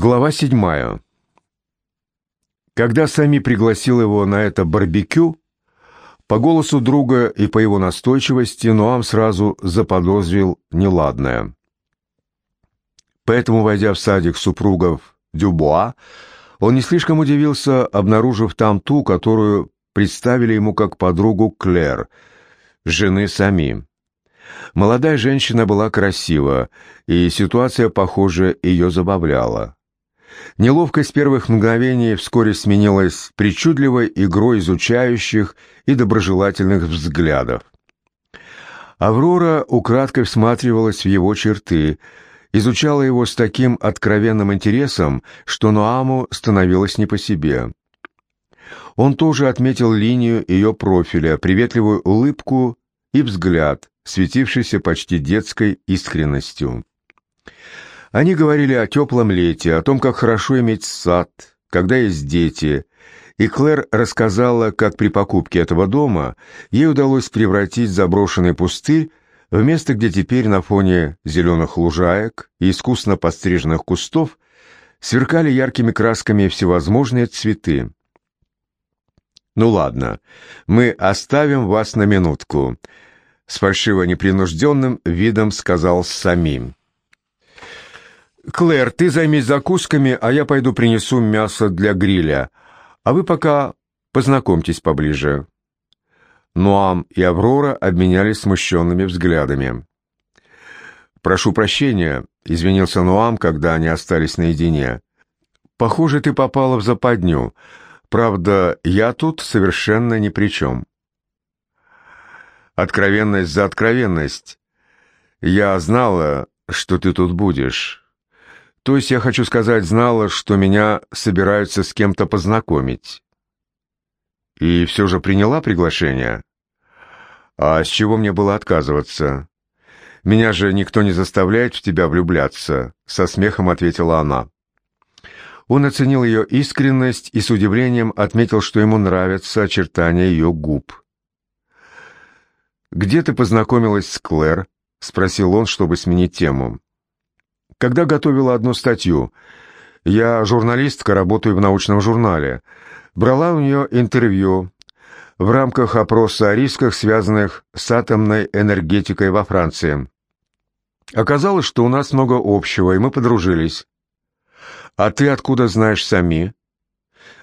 Глава седьмая. Когда Сами пригласил его на это барбекю, по голосу друга и по его настойчивости Ноам сразу заподозрил неладное. Поэтому, войдя в садик супругов Дюбуа, он не слишком удивился, обнаружив там ту, которую представили ему как подругу Клэр, жены Сами. Молодая женщина была красива, и ситуация, похоже, ее забавляла. Неловкость первых мгновений вскоре сменилась причудливой игрой изучающих и доброжелательных взглядов. Аврора украдкой всматривалась в его черты, изучала его с таким откровенным интересом, что Ноаму становилось не по себе. Он тоже отметил линию ее профиля, приветливую улыбку и взгляд, светившийся почти детской искренностью. Они говорили о теплом лете, о том, как хорошо иметь сад, когда есть дети, и Клэр рассказала, как при покупке этого дома ей удалось превратить заброшенный пустырь в место, где теперь на фоне зеленых лужаек и искусно подстриженных кустов сверкали яркими красками всевозможные цветы. «Ну ладно, мы оставим вас на минутку», — с фальшиво непринужденным видом сказал самим. «Клэр, ты займись закусками, а я пойду принесу мясо для гриля. А вы пока познакомьтесь поближе». Нуам и Аврора обменялись смущенными взглядами. «Прошу прощения», — извинился Нуам, когда они остались наедине. «Похоже, ты попала в западню. Правда, я тут совершенно ни при чем». «Откровенность за откровенность. Я знала, что ты тут будешь». То есть, я хочу сказать, знала, что меня собираются с кем-то познакомить. И все же приняла приглашение? А с чего мне было отказываться? Меня же никто не заставляет в тебя влюбляться, со смехом ответила она. Он оценил ее искренность и с удивлением отметил, что ему нравятся очертания ее губ. «Где ты познакомилась с Клэр?» — спросил он, чтобы сменить тему когда готовила одну статью. Я журналистка, работаю в научном журнале. Брала у нее интервью в рамках опроса о рисках, связанных с атомной энергетикой во Франции. Оказалось, что у нас много общего, и мы подружились. А ты откуда знаешь сами?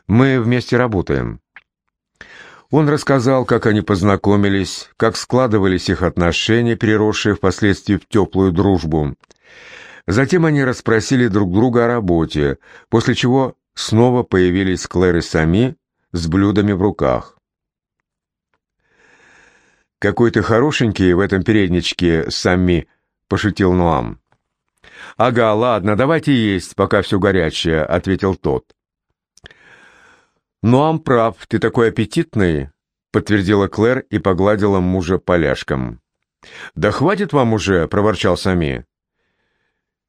Мы вместе работаем. Он рассказал, как они познакомились, как складывались их отношения, переросшие впоследствии в теплую дружбу. Затем они расспросили друг друга о работе, после чего снова появились Клэр и Сами с блюдами в руках. «Какой ты хорошенький в этом передничке, Сами», — пошутил Нуам. «Ага, ладно, давайте есть, пока все горячее», — ответил тот. «Нуам прав, ты такой аппетитный», — подтвердила Клэр и погладила мужа поляшком. «Да хватит вам уже», — проворчал Сами.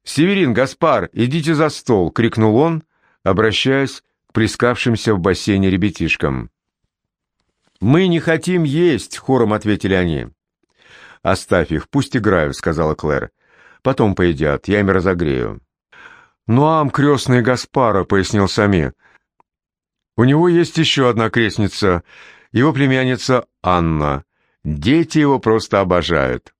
«Северин, Гаспар, идите за стол!» — крикнул он, обращаясь к плескавшимся в бассейне ребятишкам. «Мы не хотим есть!» — хором ответили они. «Оставь их, пусть играют», — сказала Клэр. «Потом поедят, я им разогрею». «Ну, ам, крестный Гаспара», — пояснил Сами. «У него есть еще одна крестница, его племянница Анна. Дети его просто обожают».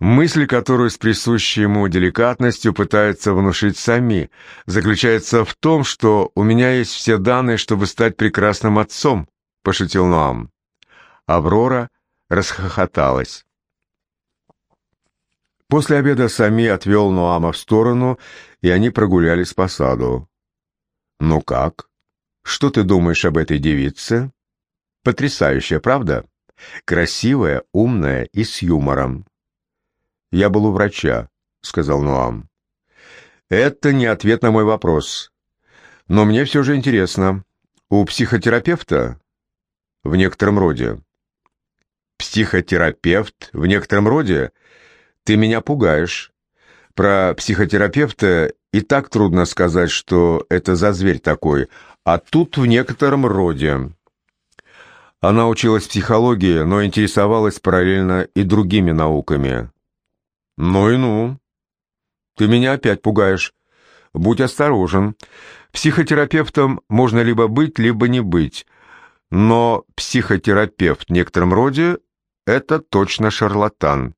Мысль, которую с присущей ему деликатностью пытаются внушить сами, заключается в том, что у меня есть все данные, чтобы стать прекрасным отцом, пошутил Ноам. Аврора расхохоталась. После обеда Сами отвел Ноама в сторону, и они прогулялись по саду. «Ну как? Что ты думаешь об этой девице?» «Потрясающая, правда? Красивая, умная и с юмором. «Я был у врача», — сказал Ноам. «Это не ответ на мой вопрос. Но мне все же интересно. У психотерапевта?» «В некотором роде». «Психотерапевт? В некотором роде? Ты меня пугаешь. Про психотерапевта и так трудно сказать, что это за зверь такой, а тут в некотором роде». Она училась психологии, но интересовалась параллельно и другими науками. «Ну и ну. Ты меня опять пугаешь. Будь осторожен. Психотерапевтом можно либо быть, либо не быть. Но психотерапевт в некотором роде – это точно шарлатан.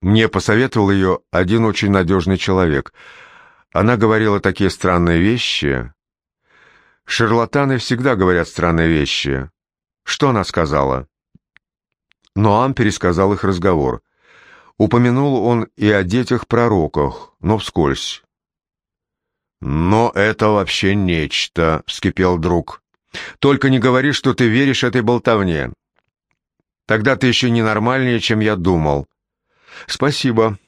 Мне посоветовал ее один очень надежный человек. Она говорила такие странные вещи. Шарлатаны всегда говорят странные вещи. Что она сказала? Ноам пересказал их разговор. Упомянул он и о детях-пророках, но вскользь. «Но это вообще нечто», — вскипел друг. «Только не говори, что ты веришь этой болтовне. Тогда ты еще ненормальнее, чем я думал». «Спасибо.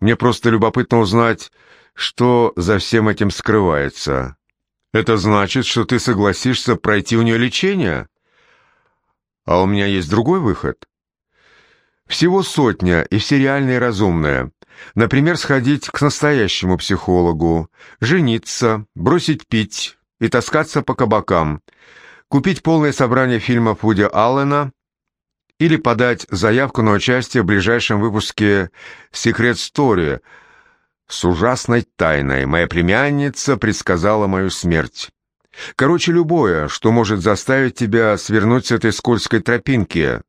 Мне просто любопытно узнать, что за всем этим скрывается. Это значит, что ты согласишься пройти у нее лечение?» «А у меня есть другой выход?» Всего сотня, и все реальные и разумные. Например, сходить к настоящему психологу, жениться, бросить пить и таскаться по кабакам, купить полное собрание фильмов Вуди Аллена или подать заявку на участие в ближайшем выпуске «Секрет Стори» с ужасной тайной. Моя племянница предсказала мою смерть. Короче, любое, что может заставить тебя свернуть с этой скользкой тропинки,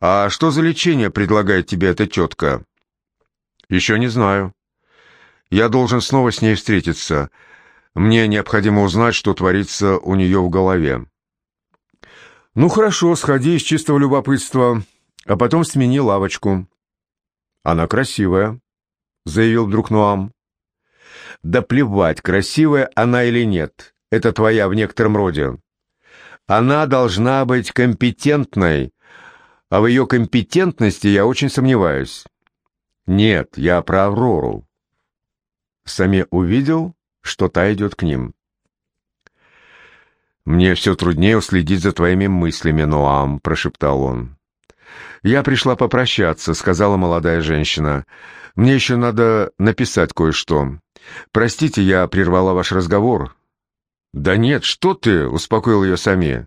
«А что за лечение предлагает тебе эта тетка?» «Еще не знаю. Я должен снова с ней встретиться. Мне необходимо узнать, что творится у нее в голове». «Ну хорошо, сходи из чистого любопытства, а потом смени лавочку». «Она красивая», — заявил вдруг Нуам. «Да плевать, красивая она или нет. Это твоя в некотором роде. Она должна быть компетентной, а в ее компетентности я очень сомневаюсь. Нет, я про Аврору. Сами увидел, что та идет к ним. «Мне все труднее уследить за твоими мыслями, Ноам», — прошептал он. «Я пришла попрощаться», — сказала молодая женщина. «Мне еще надо написать кое-что. Простите, я прервала ваш разговор». «Да нет, что ты?» — успокоил ее Сами.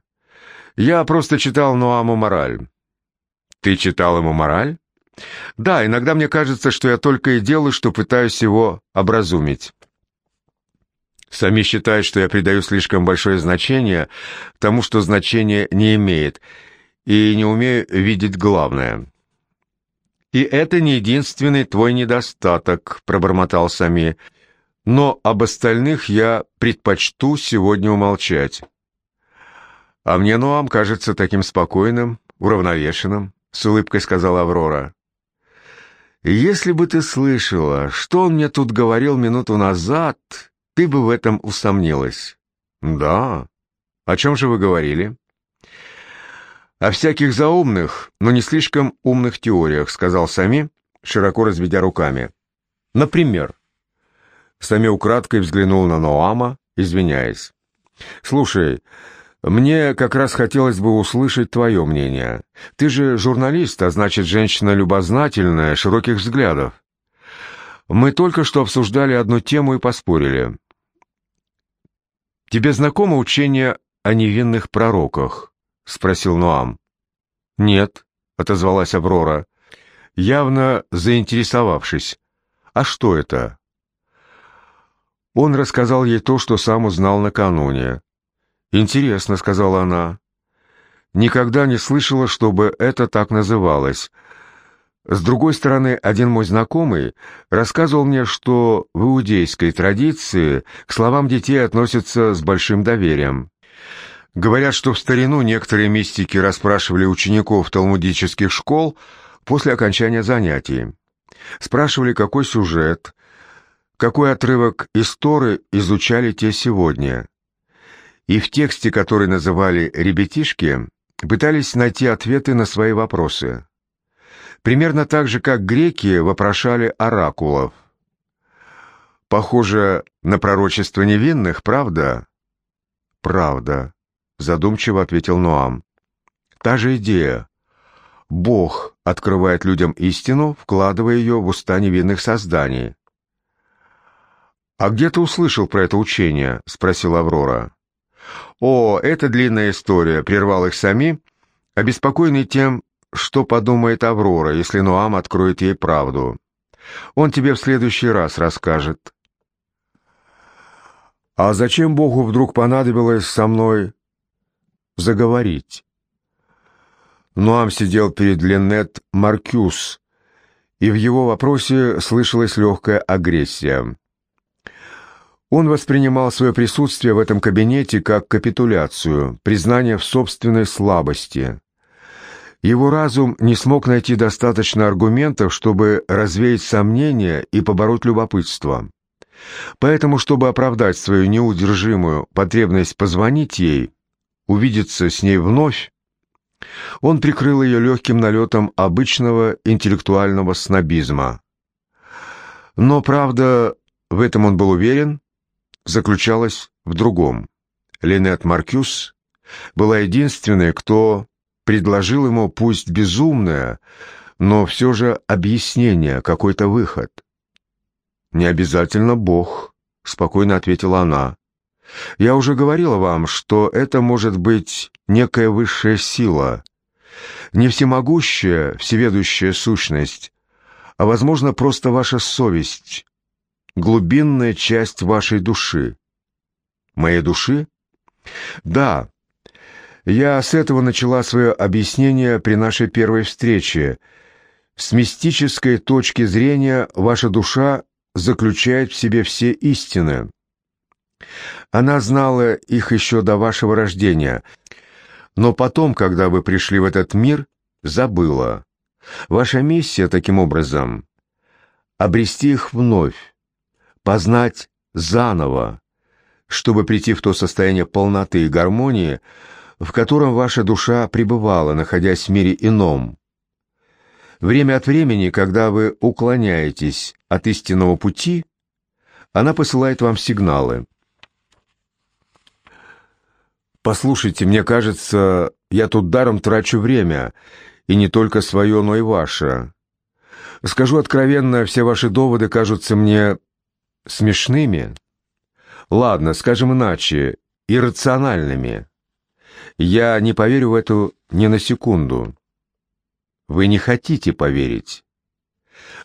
«Я просто читал Ноаму мораль. Ты читал ему мораль? Да, иногда мне кажется, что я только и делаю, что пытаюсь его образумить. Сами считают, что я придаю слишком большое значение тому, что значение не имеет, и не умею видеть главное. «И это не единственный твой недостаток», — пробормотал Сами. «Но об остальных я предпочту сегодня умолчать». «А мне Ноам кажется таким спокойным, уравновешенным». — с улыбкой сказала Аврора. «Если бы ты слышала, что он мне тут говорил минуту назад, ты бы в этом усомнилась». «Да? О чем же вы говорили?» «О всяких заумных, но не слишком умных теориях», — сказал Сами, широко разведя руками. «Например?» Сами украдкой взглянул на Ноама, извиняясь. «Слушай, мне как раз хотелось бы услышать твое мнение. Ты же журналист, а значит, женщина любознательная, широких взглядов. Мы только что обсуждали одну тему и поспорили. Тебе знакомо учение о невинных пророках? спросил Ноам. Нет, отозвалась Аврора, явно заинтересовавшись. А что это? Он рассказал ей то, что сам узнал накануне. «Интересно», — сказала она. «Никогда не слышала, чтобы это так называлось. С другой стороны, один мой знакомый рассказывал мне, что в иудейской традиции к словам детей относятся с большим доверием. Говорят, что в старину некоторые мистики расспрашивали учеников талмудических школ после окончания занятий. Спрашивали, какой сюжет, какой отрывок истории изучали те сегодня и в тексте, который называли «ребятишки», пытались найти ответы на свои вопросы. Примерно так же, как греки вопрошали оракулов. Похоже на пророчество невинных, правда? Правда, задумчиво ответил Ноам. Та же идея. Бог открывает людям истину, вкладывая ее в уста невинных созданий. «А где ты услышал про это учение?» — спросила Аврора. «О, это длинная история», — прервал их сами, обеспокоенный тем, что подумает Аврора, если Нуам откроет ей правду. Он тебе в следующий раз расскажет. А зачем Богу вдруг понадобилось со мной заговорить? Ноам сидел перед Ленет Маркюс, и в его вопросе слышалась легкая агрессия. Он воспринимал свое присутствие в этом кабинете как капитуляцию, признание в собственной слабости. Его разум не смог найти достаточно аргументов, чтобы развеять сомнения и побороть любопытство. Поэтому, чтобы оправдать свою неудержимую потребность позвонить ей, увидеться с ней вновь, он прикрыл ее легким налетом обычного интеллектуального снобизма. Но, правда, в этом он был уверен, заключалась в другом. Линет Маркюс была единственной, кто предложил ему пусть безумное, но все же объяснение, какой-то выход. «Не обязательно Бог», — спокойно ответила она. «Я уже говорила вам, что это может быть некая высшая сила, не всемогущая, всеведущая сущность, а, возможно, просто ваша совесть, глубинная часть вашей души». «Моей души?» «Да, я с этого начала свое объяснение при нашей первой встрече. С мистической точки зрения ваша душа заключает в себе все истины. Она знала их еще до вашего рождения, но потом, когда вы пришли в этот мир, забыла. Ваша миссия, таким образом, обрести их вновь, познать заново, чтобы прийти в то состояние полноты и гармонии, в котором ваша душа пребывала, находясь в мире ином. Время от времени, когда вы уклоняетесь от истинного пути, она посылает вам сигналы. «Послушайте, мне кажется, я тут даром трачу время, и не только свое, но и ваше. Скажу откровенно, все ваши доводы кажутся мне смешными. Ладно, скажем иначе, иррациональными. Я не поверю в это ни на секунду. Вы не хотите поверить.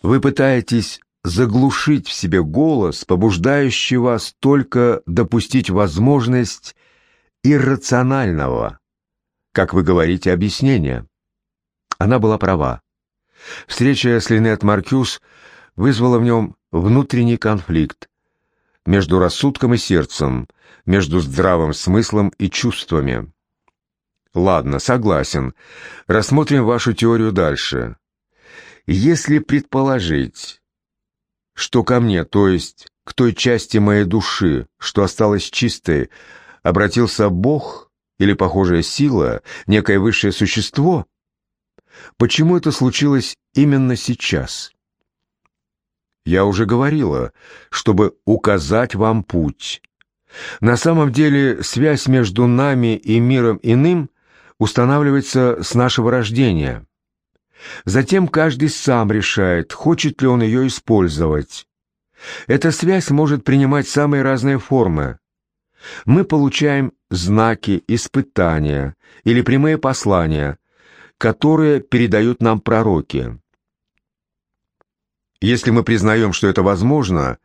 Вы пытаетесь заглушить в себе голос, побуждающий вас только допустить возможность иррационального, как вы говорите, объяснения. Она была права. Встреча с Линет Маркюс вызвала в нем внутренний конфликт между рассудком и сердцем, между здравым смыслом и чувствами. Ладно, согласен. Рассмотрим вашу теорию дальше. Если предположить, что ко мне, то есть к той части моей души, что осталась чистой, обратился Бог или похожая сила, некое высшее существо, почему это случилось именно сейчас? Я уже говорила, чтобы указать вам путь. На самом деле связь между нами и миром иным устанавливается с нашего рождения. Затем каждый сам решает, хочет ли он ее использовать. Эта связь может принимать самые разные формы. Мы получаем знаки, испытания или прямые послания, которые передают нам пророки. Если мы признаем, что это возможно,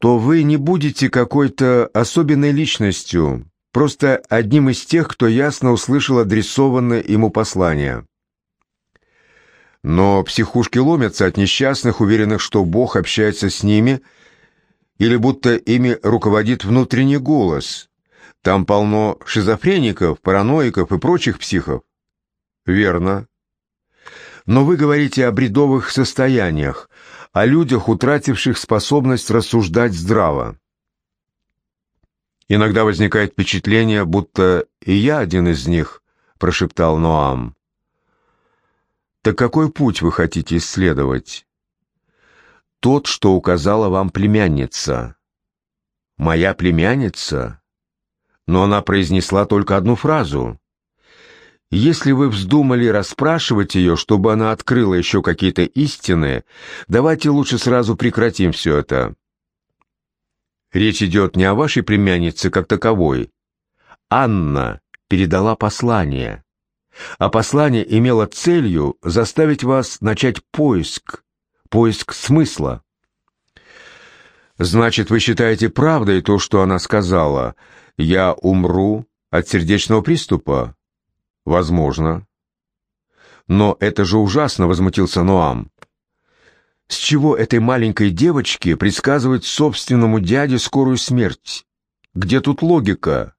то вы не будете какой-то особенной личностью, просто одним из тех, кто ясно услышал адресованное ему послание. Но психушки ломятся от несчастных, уверенных, что Бог общается с ними, или будто ими руководит внутренний голос. Там полно шизофреников, параноиков и прочих психов. Верно. Но вы говорите о бредовых состояниях, о людях, утративших способность рассуждать здраво. Иногда возникает впечатление, будто и я один из них, прошептал Ноам. Так какой путь вы хотите исследовать? Тот, что указала вам племянница. Моя племянница? Но она произнесла только одну фразу. Если вы вздумали расспрашивать ее, чтобы она открыла еще какие-то истины, давайте лучше сразу прекратим все это. Речь идет не о вашей племяннице как таковой. Анна передала послание. А послание имело целью заставить вас начать поиск, поиск смысла. «Значит, вы считаете правдой то, что она сказала? Я умру от сердечного приступа?» «Возможно». «Но это же ужасно!» — возмутился Ноам. «С чего этой маленькой девочке предсказывать собственному дяде скорую смерть? Где тут логика?»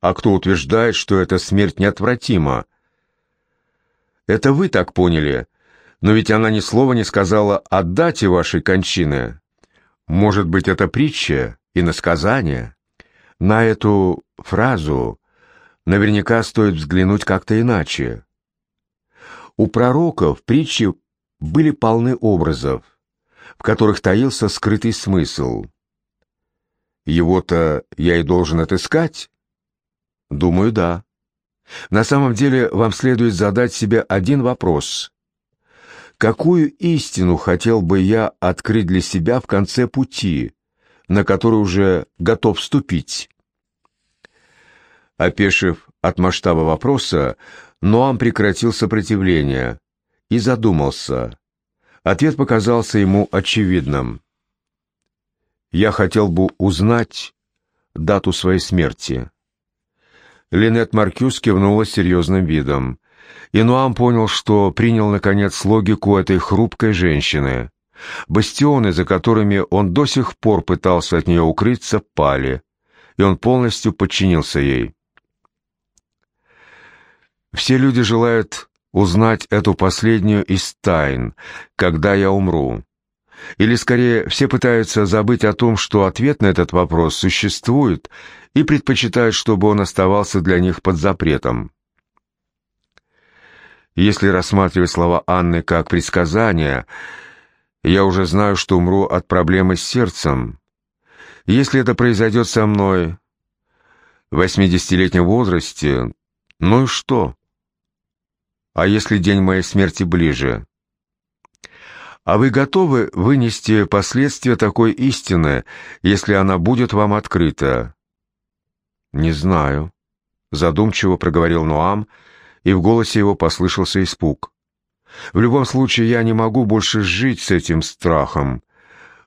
«А кто утверждает, что эта смерть неотвратима?» «Это вы так поняли, но ведь она ни слова не сказала о дате вашей кончины. Может быть, это притча и насказание? На эту фразу наверняка стоит взглянуть как-то иначе. У пророков притчи были полны образов, в которых таился скрытый смысл. Его-то я и должен отыскать? Думаю, да. На самом деле вам следует задать себе один вопрос. Какую истину хотел бы я открыть для себя в конце пути, на который уже готов вступить? Опешив от масштаба вопроса, Ноам прекратил сопротивление и задумался. Ответ показался ему очевидным. «Я хотел бы узнать дату своей смерти». Линет Маркюс кивнула серьезным видом. И Нуам понял, что принял, наконец, логику этой хрупкой женщины. Бастионы, за которыми он до сих пор пытался от нее укрыться, пали, и он полностью подчинился ей. Все люди желают узнать эту последнюю из тайн, когда я умру. Или, скорее, все пытаются забыть о том, что ответ на этот вопрос существует, и предпочитают, чтобы он оставался для них под запретом. Если рассматривать слова Анны как предсказания, я уже знаю, что умру от проблемы с сердцем. Если это произойдет со мной в восьмидесятилетнем возрасте, ну и что? А если день моей смерти ближе? А вы готовы вынести последствия такой истины, если она будет вам открыта? Не знаю, задумчиво проговорил Ноам, и в голосе его послышался испуг. В любом случае я не могу больше жить с этим страхом,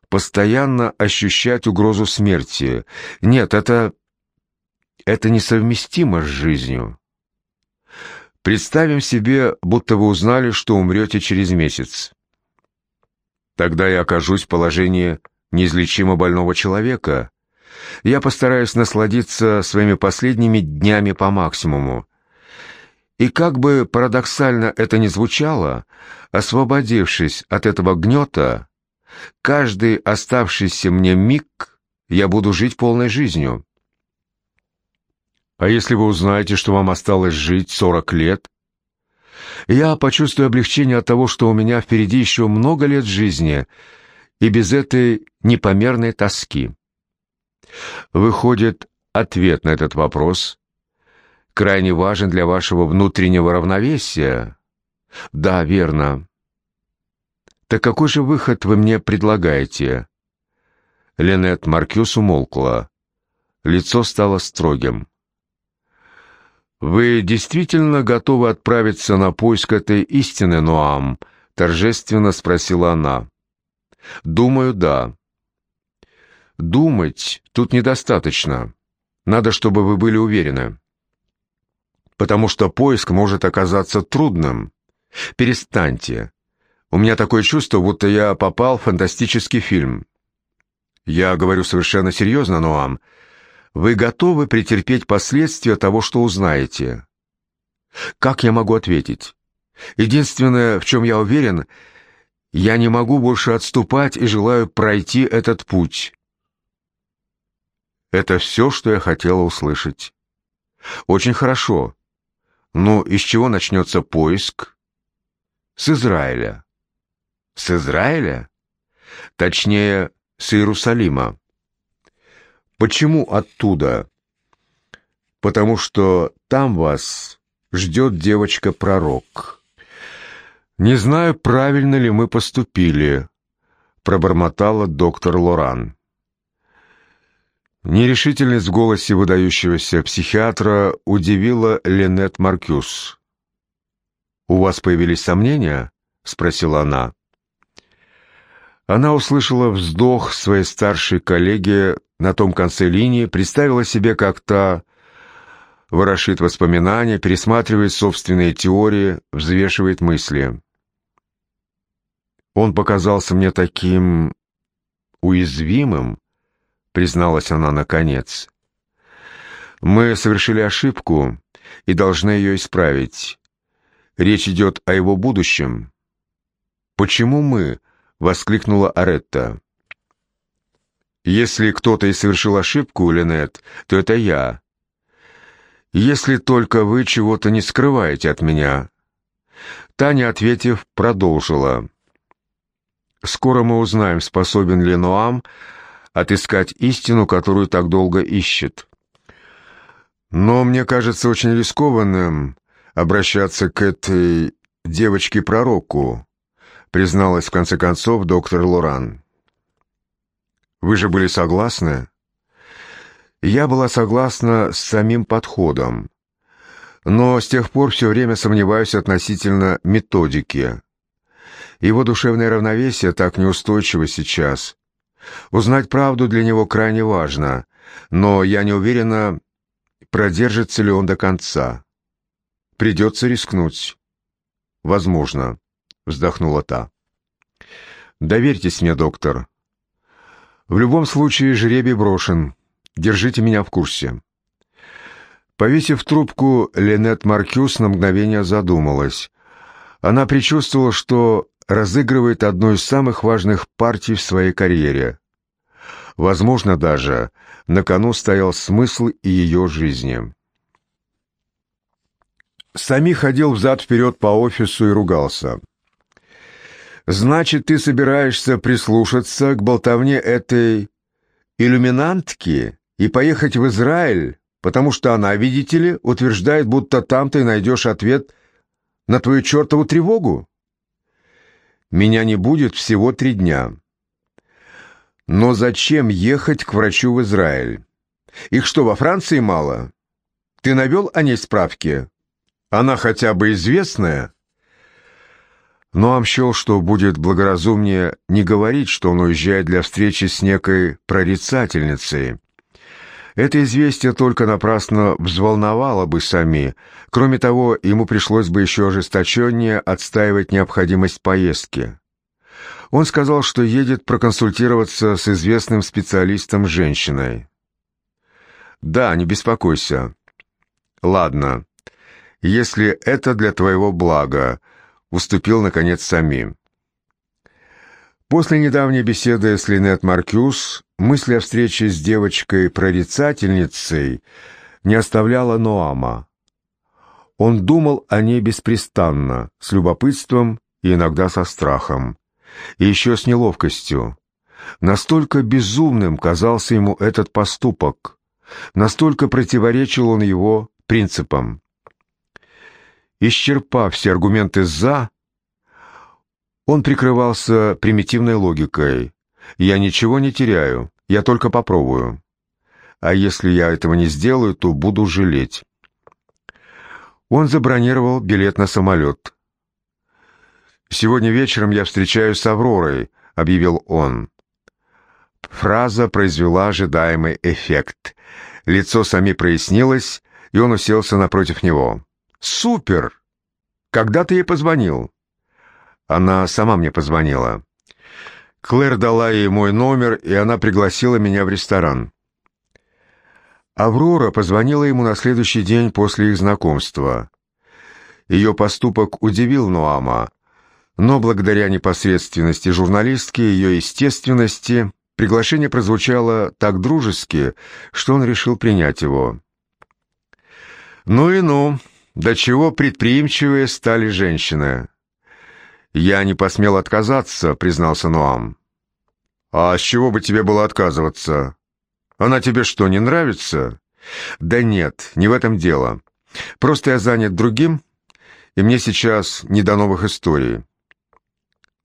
постоянно ощущать угрозу смерти. Нет, это это несовместимо с жизнью. Представим себе, будто вы узнали, что умрете через месяц. Тогда я окажусь в положении неизлечимо больного человека. Я постараюсь насладиться своими последними днями по максимуму. И как бы парадоксально это ни звучало, освободившись от этого гнета, каждый оставшийся мне миг я буду жить полной жизнью. А если вы узнаете, что вам осталось жить сорок лет, я почувствую облегчение от того, что у меня впереди еще много лет жизни, и без этой непомерной тоски. Выходит, ответ на этот вопрос крайне важен для вашего внутреннего равновесия. Да, верно. Так какой же выход вы мне предлагаете? Ленет Маркюс умолкла. Лицо стало строгим. «Вы действительно готовы отправиться на поиск этой истины, Ноам?» — торжественно спросила она. «Думаю, да». «Думать тут недостаточно. Надо, чтобы вы были уверены. Потому что поиск может оказаться трудным. Перестаньте. У меня такое чувство, будто я попал в фантастический фильм». «Я говорю совершенно серьезно, Ноам. Вы готовы претерпеть последствия того, что узнаете? Как я могу ответить? Единственное, в чем я уверен, я не могу больше отступать и желаю пройти этот путь. Это все, что я хотела услышать. Очень хорошо. Ну, из чего начнется поиск? С Израиля. С Израиля? Точнее, с Иерусалима. Почему оттуда? Потому что там вас ждет девочка-пророк. Не знаю, правильно ли мы поступили, пробормотала доктор Лоран. Нерешительность в голосе выдающегося психиатра удивила Ленет Маркюс. «У вас появились сомнения?» — спросила она. Она услышала вздох своей старшей коллеги на том конце линии, представила себе, как та ворошит воспоминания, пересматривает собственные теории, взвешивает мысли. Он показался мне таким уязвимым, призналась она наконец. Мы совершили ошибку и должны ее исправить. Речь идет о его будущем. Почему мы? воскликнула Аретта. Если кто-то и совершил ошибку, Линет, то это я. Если только вы чего-то не скрываете от меня. Таня, ответив, продолжила. Скоро мы узнаем, способен ли Ноам отыскать истину, которую так долго ищет. Но мне кажется очень рискованным обращаться к этой девочке-пророку, призналась в конце концов доктор Лоран. Вы же были согласны? Я была согласна с самим подходом, но с тех пор все время сомневаюсь относительно методики. Его душевное равновесие так неустойчиво сейчас. Узнать правду для него крайне важно, но я не уверена, продержится ли он до конца. Придется рискнуть. Возможно, вздохнула та. Доверьтесь мне, доктор. В любом случае жребий брошен. Держите меня в курсе. Повесив трубку, Ленет Маркюс на мгновение задумалась. Она предчувствовала, что разыгрывает одну из самых важных партий в своей карьере. Возможно, даже на кону стоял смысл и ее жизни. Сами ходил взад-вперед по офису и ругался. «Значит, ты собираешься прислушаться к болтовне этой иллюминантки и поехать в Израиль, потому что она, видите ли, утверждает, будто там ты найдешь ответ на твою чертову тревогу?» Меня не будет всего три дня. Но зачем ехать к врачу в Израиль? Их что, во Франции мало? Ты навел о ней справки? Она хотя бы известная?» Но счел, что будет благоразумнее не говорить, что он уезжает для встречи с некой прорицательницей. Это известие только напрасно взволновало бы сами. Кроме того, ему пришлось бы еще ожесточеннее отстаивать необходимость поездки. Он сказал, что едет проконсультироваться с известным специалистом-женщиной. «Да, не беспокойся». «Ладно, если это для твоего блага», — уступил, наконец, сами. После недавней беседы с Линет Маркюс мысль о встрече с девочкой-прорицательницей не оставляла Ноама. Он думал о ней беспрестанно, с любопытством и иногда со страхом, и еще с неловкостью. Настолько безумным казался ему этот поступок, настолько противоречил он его принципам. Исчерпав все аргументы «за», он прикрывался примитивной логикой. «Я ничего не теряю, я только попробую. А если я этого не сделаю, то буду жалеть». Он забронировал билет на самолет. «Сегодня вечером я встречаюсь с Авророй», — объявил он. Фраза произвела ожидаемый эффект. Лицо сами прояснилось, и он уселся напротив него. «Супер! Когда ты ей позвонил?» Она сама мне позвонила. Клэр дала ей мой номер, и она пригласила меня в ресторан. Аврора позвонила ему на следующий день после их знакомства. Ее поступок удивил Ноама, но благодаря непосредственности журналистки и ее естественности приглашение прозвучало так дружески, что он решил принять его. «Ну и ну, до чего предприимчивые стали женщины!» «Я не посмел отказаться», — признался Ноам. «А с чего бы тебе было отказываться? Она тебе что, не нравится?» «Да нет, не в этом дело. Просто я занят другим, и мне сейчас не до новых историй».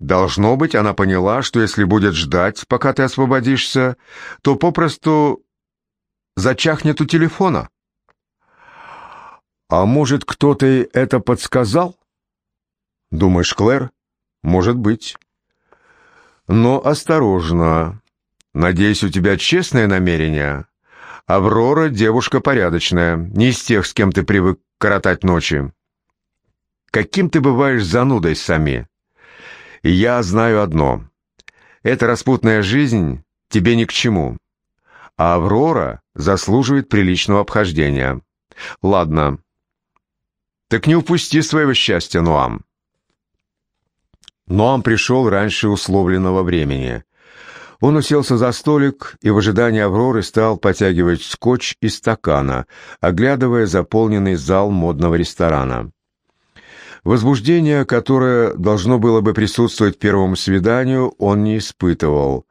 Должно быть, она поняла, что если будет ждать, пока ты освободишься, то попросту зачахнет у телефона. А может, кто-то это подсказал? Думаешь, Клэр? Может быть. Но осторожно. Надеюсь, у тебя честное намерение. Аврора — девушка порядочная, не из тех, с кем ты привык коротать ночи. Каким ты бываешь занудой сами. Я знаю одно. Эта распутная жизнь тебе ни к чему. А Аврора заслуживает приличного обхождения. Ладно. Так не упусти своего счастья, Нуам. Нуам пришел раньше условленного времени. Он уселся за столик и в ожидании Авроры стал потягивать скотч из стакана, оглядывая заполненный зал модного ресторана. Возбуждение, которое должно было бы присутствовать первому свиданию, он не испытывал.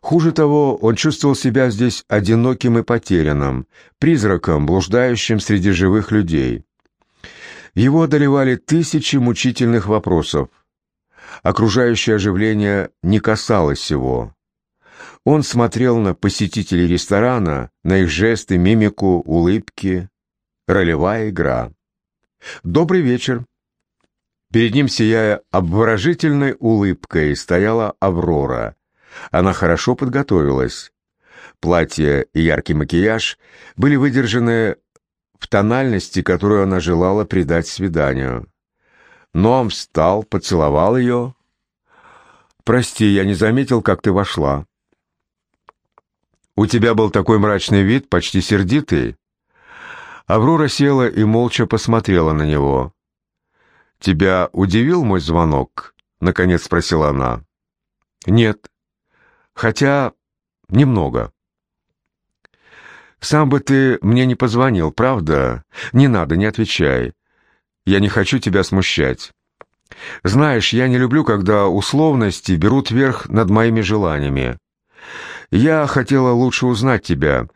Хуже того, он чувствовал себя здесь одиноким и потерянным, призраком, блуждающим среди живых людей. Его одолевали тысячи мучительных вопросов. Окружающее оживление не касалось его. Он смотрел на посетителей ресторана, на их жесты, мимику, улыбки. Ролевая игра. «Добрый вечер!» Перед ним, сияя обворожительной улыбкой, стояла Аврора. Она хорошо подготовилась. Платье и яркий макияж были выдержаны в тональности, которую она желала придать свиданию. Но он встал, поцеловал ее. «Прости, я не заметил, как ты вошла». «У тебя был такой мрачный вид, почти сердитый». Аврора села и молча посмотрела на него. «Тебя удивил мой звонок?» — наконец спросила она. «Нет. Хотя немного». «Сам бы ты мне не позвонил, правда? Не надо, не отвечай. Я не хочу тебя смущать. Знаешь, я не люблю, когда условности берут верх над моими желаниями. Я хотела лучше узнать тебя,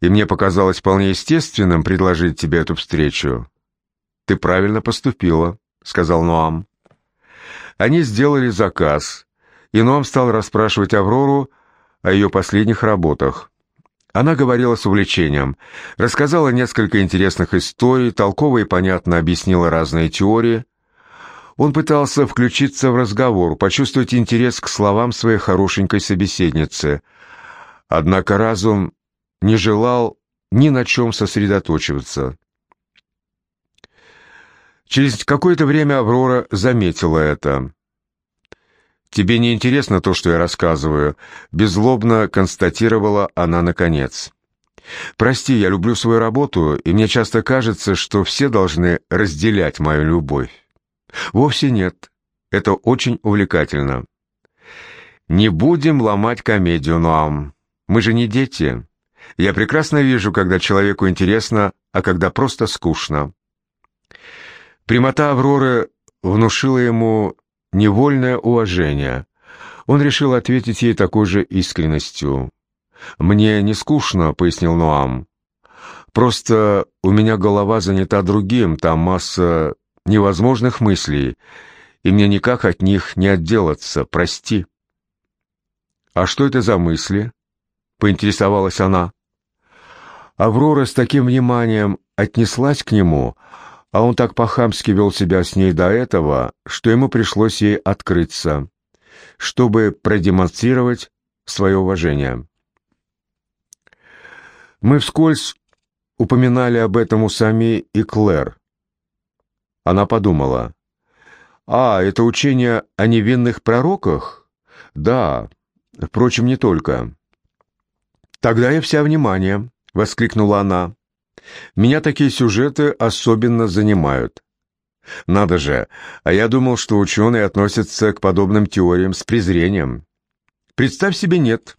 и мне показалось вполне естественным предложить тебе эту встречу. Ты правильно поступила, сказал Ноам. Они сделали заказ, и Ноам стал расспрашивать Аврору о ее последних работах. Она говорила с увлечением, рассказала несколько интересных историй, толково и понятно объяснила разные теории. Он пытался включиться в разговор, почувствовать интерес к словам своей хорошенькой собеседницы — Однако разум не желал ни на чем сосредоточиваться. Через какое-то время Аврора заметила это. «Тебе не интересно то, что я рассказываю?» — беззлобно констатировала она наконец. «Прости, я люблю свою работу, и мне часто кажется, что все должны разделять мою любовь. Вовсе нет. Это очень увлекательно. Не будем ломать комедию, Ноам. Мы же не дети. Я прекрасно вижу, когда человеку интересно, а когда просто скучно. Прямота Авроры внушила ему невольное уважение. Он решил ответить ей такой же искренностью. «Мне не скучно», — пояснил Ноам. «Просто у меня голова занята другим, там масса невозможных мыслей, и мне никак от них не отделаться, прости». «А что это за мысли?» — поинтересовалась она. Аврора с таким вниманием отнеслась к нему, а он так по-хамски вел себя с ней до этого, что ему пришлось ей открыться, чтобы продемонстрировать свое уважение. Мы вскользь упоминали об этом у Сами и Клэр. Она подумала. «А, это учение о невинных пророках?» «Да, впрочем, не только». «Тогда я вся внимание», — воскликнула она. «Меня такие сюжеты особенно занимают». «Надо же, а я думал, что ученые относятся к подобным теориям с презрением». «Представь себе, нет.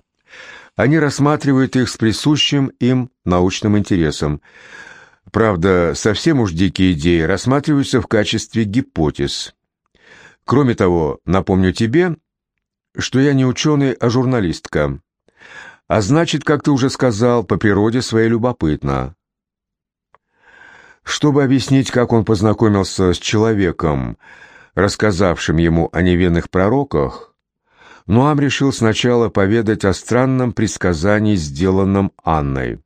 Они рассматривают их с присущим им научным интересом. Правда, совсем уж дикие идеи рассматриваются в качестве гипотез. Кроме того, напомню тебе, что я не ученый, а журналистка. А значит, как ты уже сказал, по природе своей любопытно. Чтобы объяснить, как он познакомился с человеком, рассказавшим ему о невинных пророках, Нуам решил сначала поведать о странном предсказании, сделанном Анной.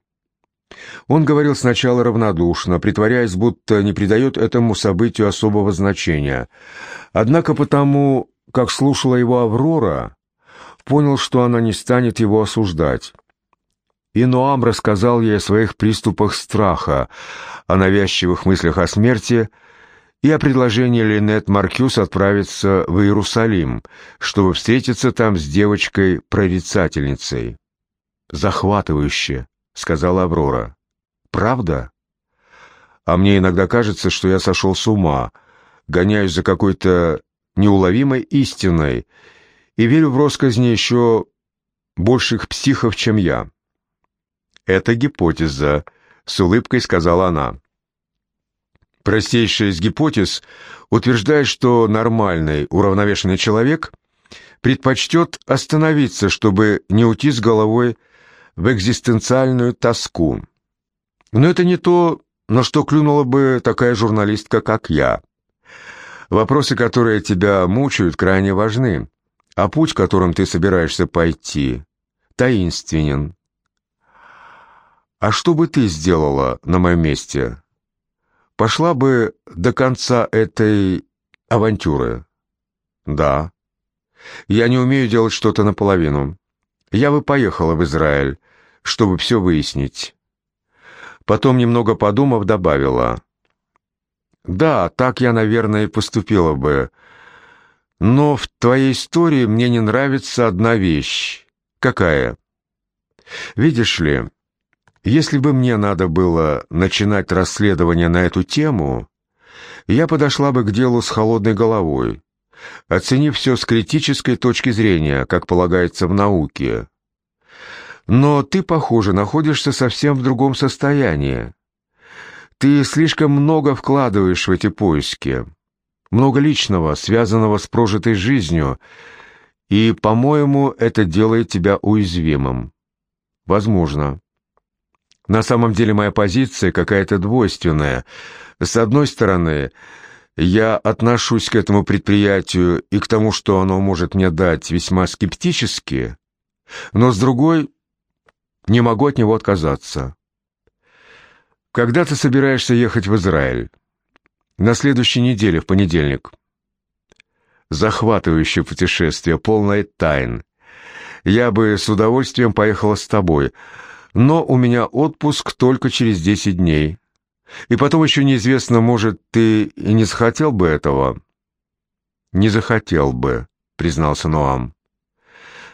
Он говорил сначала равнодушно, притворяясь, будто не придает этому событию особого значения. Однако потому, как слушала его Аврора, понял, что она не станет его осуждать. И Ноам рассказал ей о своих приступах страха, о навязчивых мыслях о смерти и о предложении Линет Маркюс отправиться в Иерусалим, чтобы встретиться там с девочкой-прорицательницей. «Захватывающе», — сказала Аврора. «Правда?» «А мне иногда кажется, что я сошел с ума, гоняюсь за какой-то неуловимой истиной и верю в росказни еще больших психов, чем я». «Это гипотеза», — с улыбкой сказала она. Простейшая из гипотез утверждает, что нормальный, уравновешенный человек предпочтет остановиться, чтобы не уйти с головой в экзистенциальную тоску. Но это не то, на что клюнула бы такая журналистка, как я. Вопросы, которые тебя мучают, крайне важны, а путь, которым ты собираешься пойти, таинственен. А что бы ты сделала на моем месте? Пошла бы до конца этой авантюры? Да. Я не умею делать что-то наполовину. Я бы поехала в Израиль, чтобы все выяснить. Потом, немного подумав, добавила. Да, так я, наверное, и поступила бы. Но в твоей истории мне не нравится одна вещь. Какая? Видишь ли, если бы мне надо было начинать расследование на эту тему, я подошла бы к делу с холодной головой, оценив все с критической точки зрения, как полагается в науке. Но ты, похоже, находишься совсем в другом состоянии. Ты слишком много вкладываешь в эти поиски, много личного, связанного с прожитой жизнью, и, по-моему, это делает тебя уязвимым. Возможно. На самом деле моя позиция какая-то двойственная. С одной стороны, я отношусь к этому предприятию и к тому, что оно может мне дать, весьма скептически, но с другой, не могу от него отказаться. Когда ты собираешься ехать в Израиль? На следующей неделе, в понедельник. Захватывающее путешествие, полное тайн. Я бы с удовольствием поехала с тобой, но у меня отпуск только через десять дней. И потом еще неизвестно, может, ты и не захотел бы этого?» «Не захотел бы», — признался Ноам.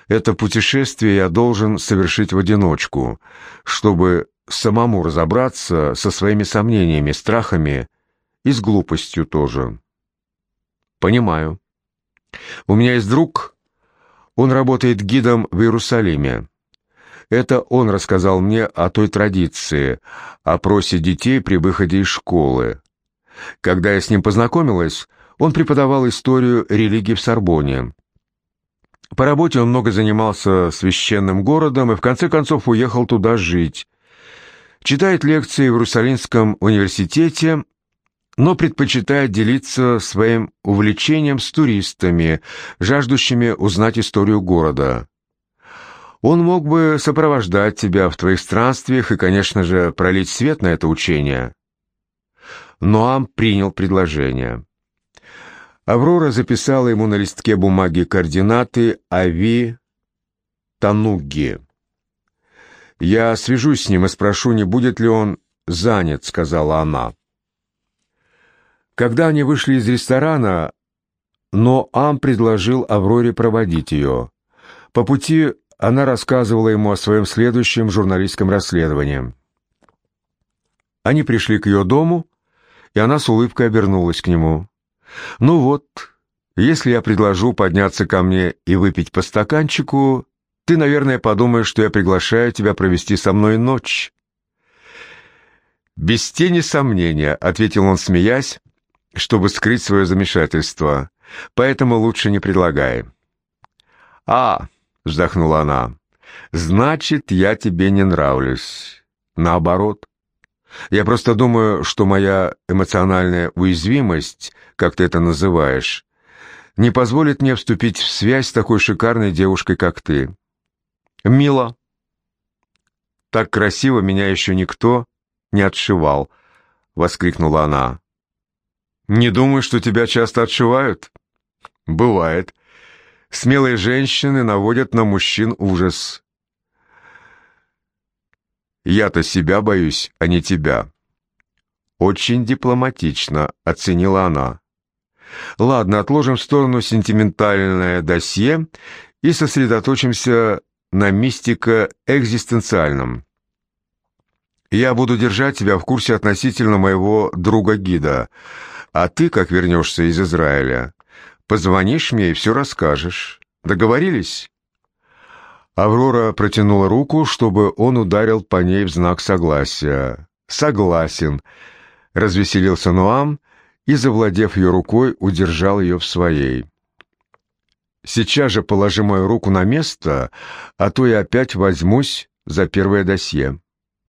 «Это путешествие я должен совершить в одиночку, чтобы самому разобраться со своими сомнениями, страхами и с глупостью тоже». «Понимаю. У меня есть друг, он работает гидом в Иерусалиме. Это он рассказал мне о той традиции, о просе детей при выходе из школы. Когда я с ним познакомилась, он преподавал историю религии в Сорбоне. По работе он много занимался священным городом и в конце концов уехал туда жить. Читает лекции в Иерусалимском университете, но предпочитает делиться своим увлечением с туристами, жаждущими узнать историю города. Он мог бы сопровождать тебя в твоих странствиях и, конечно же, пролить свет на это учение. Ноам принял предложение. Аврора записала ему на листке бумаги координаты Ави Тануги. «Я свяжусь с ним и спрошу, не будет ли он занят», — сказала она. Когда они вышли из ресторана, Ноам предложил Авроре проводить ее. По пути она рассказывала ему о своем следующем журналистском расследовании. Они пришли к ее дому, и она с улыбкой обернулась к нему. «Ну вот, если я предложу подняться ко мне и выпить по стаканчику, ты, наверное, подумаешь, что я приглашаю тебя провести со мной ночь». «Без тени сомнения», — ответил он, смеясь, чтобы скрыть свое замешательство, «поэтому лучше не предлагай». «А, — вздохнула она. «Значит, я тебе не нравлюсь. Наоборот. Я просто думаю, что моя эмоциональная уязвимость, как ты это называешь, не позволит мне вступить в связь с такой шикарной девушкой, как ты. Мила. Так красиво меня еще никто не отшивал», — воскликнула она. «Не думаю, что тебя часто отшивают?» «Бывает. Смелые женщины наводят на мужчин ужас. Я-то себя боюсь, а не тебя. Очень дипломатично оценила она. Ладно, отложим в сторону сентиментальное досье и сосредоточимся на мистико-экзистенциальном. Я буду держать тебя в курсе относительно моего друга-гида, а ты, как вернешься из Израиля, позвонишь мне и все расскажешь. Договорились?» Аврора протянула руку, чтобы он ударил по ней в знак согласия. «Согласен», — развеселился Нуам и, завладев ее рукой, удержал ее в своей. «Сейчас же положи мою руку на место, а то я опять возьмусь за первое досье».